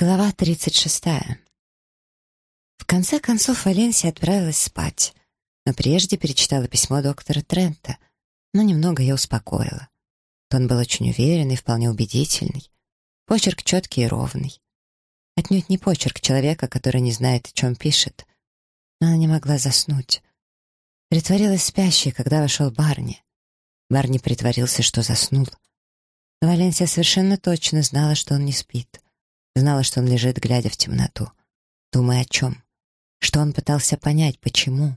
Глава 36. В конце концов Валенсия отправилась спать, но прежде перечитала письмо доктора Трента, но немного ее успокоила. Тон был очень уверенный, вполне убедительный. Почерк четкий и ровный. Отнюдь не почерк человека, который не знает, о чем пишет. Но она не могла заснуть. Притворилась спящей, когда вошел Барни. Барни притворился, что заснул. Но Валенсия совершенно точно знала, что он не спит — Знала, что он лежит, глядя в темноту, думая о чем. Что он пытался понять, почему.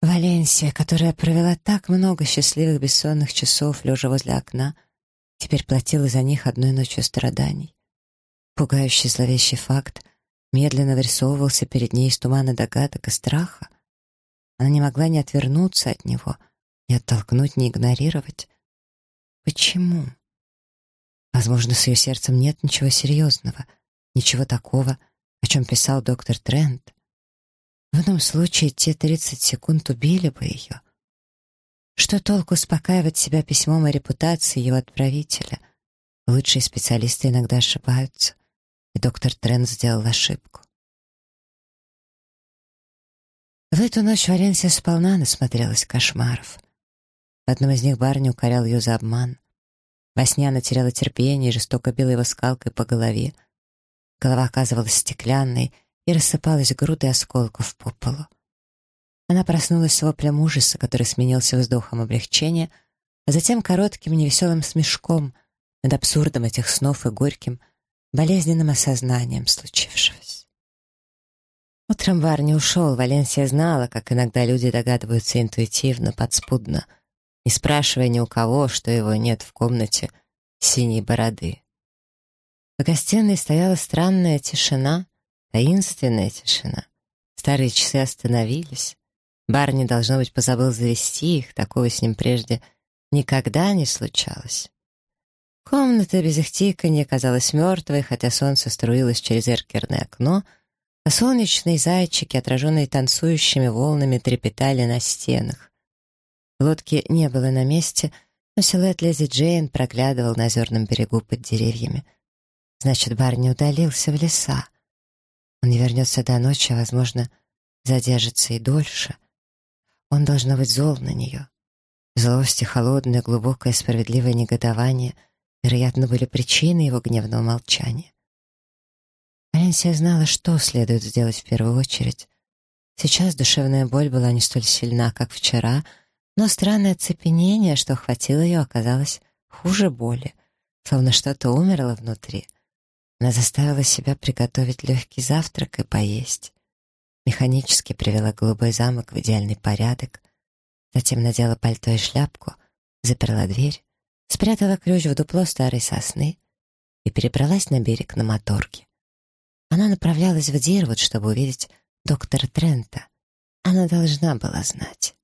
Валенсия, которая провела так много счастливых бессонных часов, лежа возле окна, теперь платила за них одной ночью страданий. Пугающий зловещий факт медленно вырисовывался перед ней из тумана догадок и страха. Она не могла ни отвернуться от него, ни оттолкнуть, ни игнорировать. Почему? Возможно, с ее сердцем нет ничего серьезного, ничего такого, о чем писал доктор Трент. В ином случае те 30 секунд убили бы ее. Что толку успокаивать себя письмом о репутации его отправителя? Лучшие специалисты иногда ошибаются, и доктор Трент сделал ошибку. В эту ночь Валенсия сполна насмотрелась кошмаров. В одном из них барни укорял ее за обман. Во сне она теряла терпение и жестоко била его скалкой по голове. Голова оказывалась стеклянной и рассыпалась грудой осколков по полу. Она проснулась с воплем ужаса, который сменился вздохом облегчения, а затем коротким невеселым смешком над абсурдом этих снов и горьким, болезненным осознанием случившегося. Утром Барни ушел, Валенсия знала, как иногда люди догадываются интуитивно, подспудно — не спрашивая ни у кого, что его нет в комнате синей бороды. В гостиной стояла странная тишина, таинственная тишина. Старые часы остановились. Барни, должно быть, позабыл завести их, такого с ним прежде никогда не случалось. Комната без их тиканья казалась мертвой, хотя солнце струилось через эркерное окно, а солнечные зайчики, отраженные танцующими волнами, трепетали на стенах. Лодки не было на месте, но силуэт Леди Джейн проглядывал на озерном берегу под деревьями. Значит, Барни удалился в леса. Он не вернется до ночи, а, возможно, задержится и дольше. Он должно быть зол на нее. Злость и холодное, глубокое, справедливое негодование, вероятно, были причиной его гневного молчания. Валенсия знала, что следует сделать в первую очередь. Сейчас душевная боль была не столь сильна, как вчера — но странное оцепенение, что охватило ее, оказалось хуже боли, словно что-то умерло внутри. Она заставила себя приготовить легкий завтрак и поесть. Механически привела голубой замок в идеальный порядок, затем надела пальто и шляпку, заперла дверь, спрятала ключ в дупло старой сосны и перебралась на берег на моторке. Она направлялась в Дирвуд, чтобы увидеть доктора Трента. Она должна была знать.